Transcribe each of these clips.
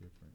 different.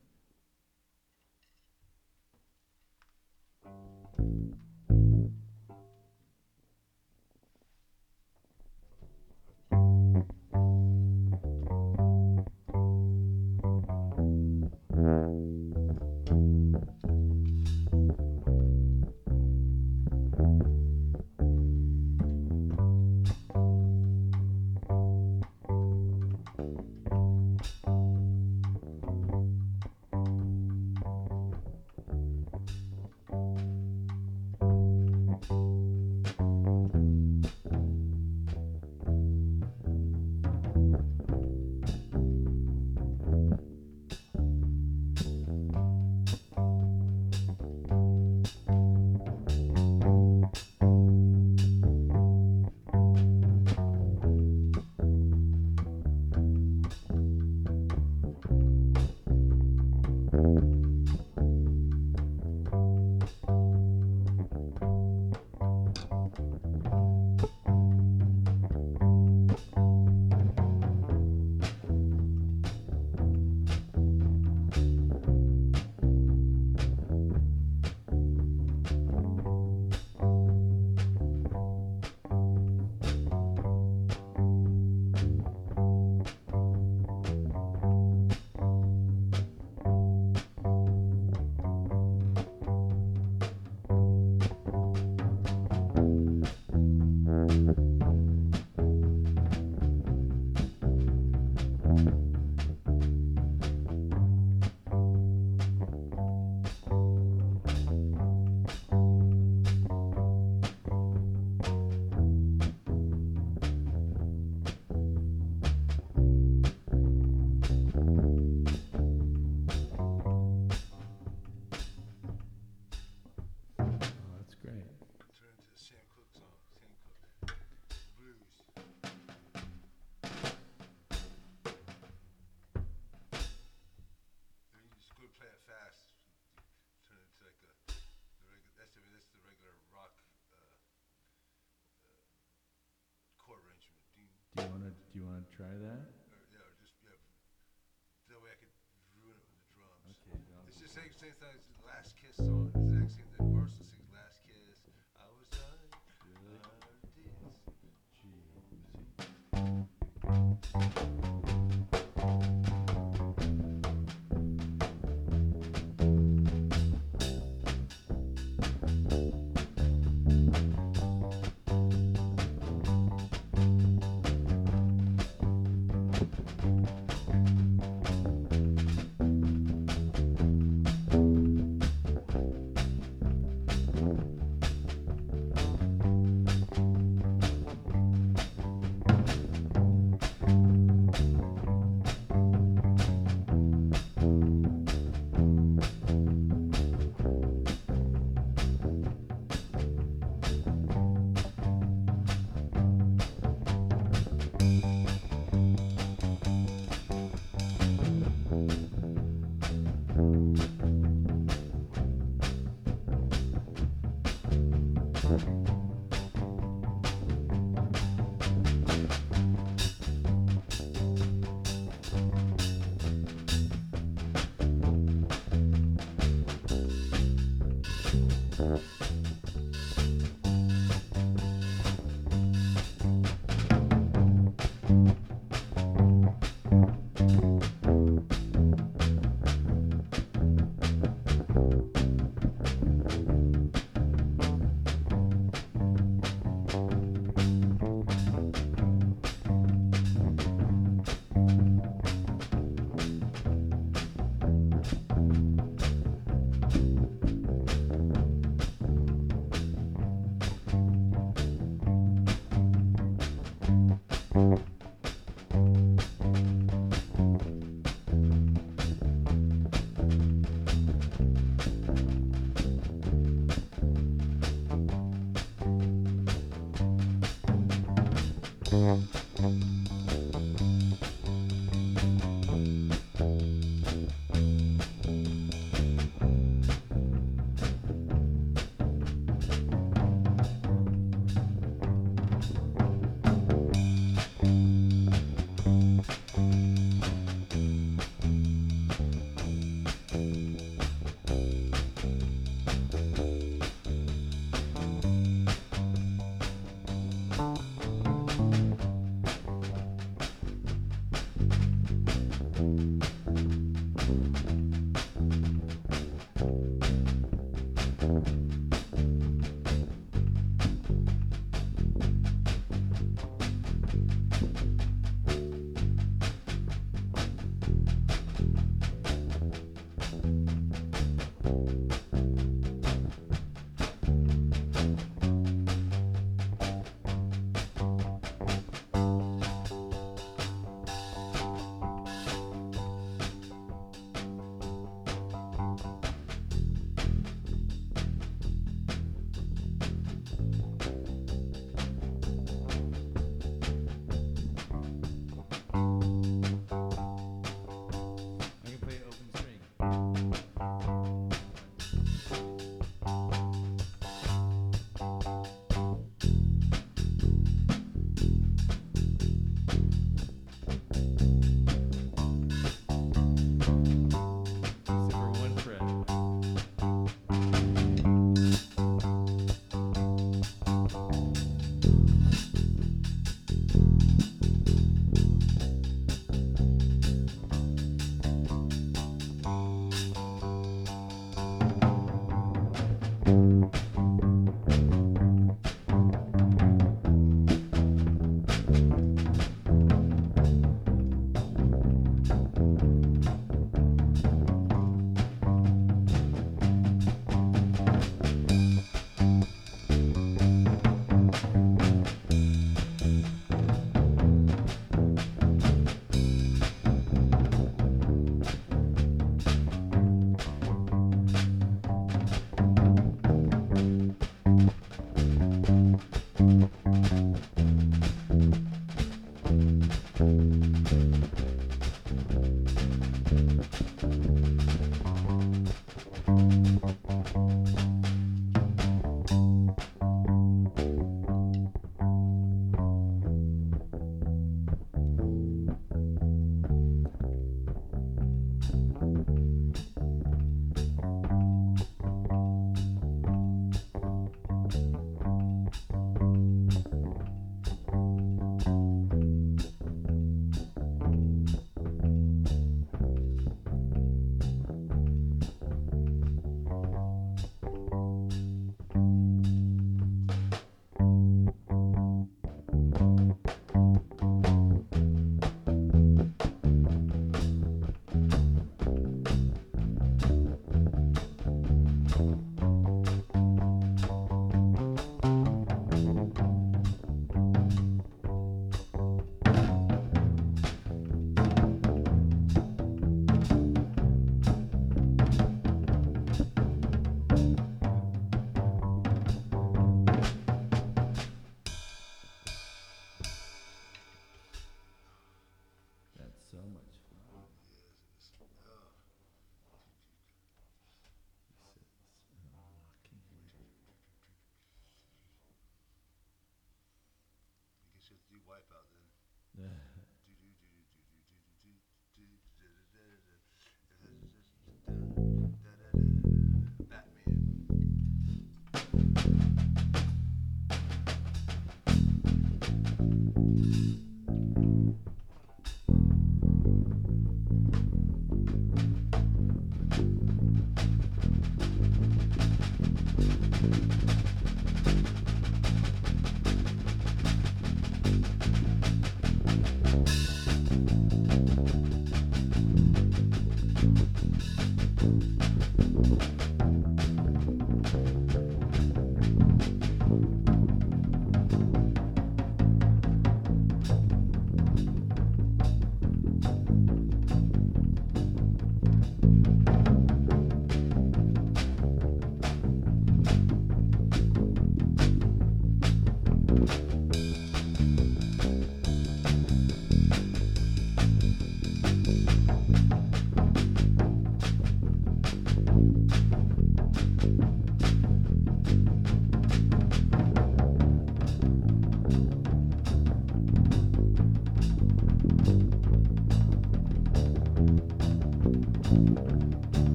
Wanna, do you wanna try that? or, yeah, or just yeah. That way I could ruin it with the drums. Okay, I'll It's just same same thing as the Last Kiss song. It's the exact same